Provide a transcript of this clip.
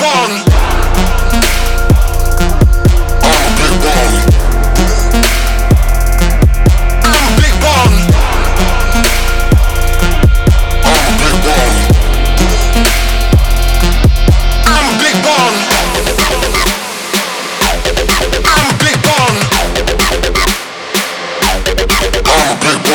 one. big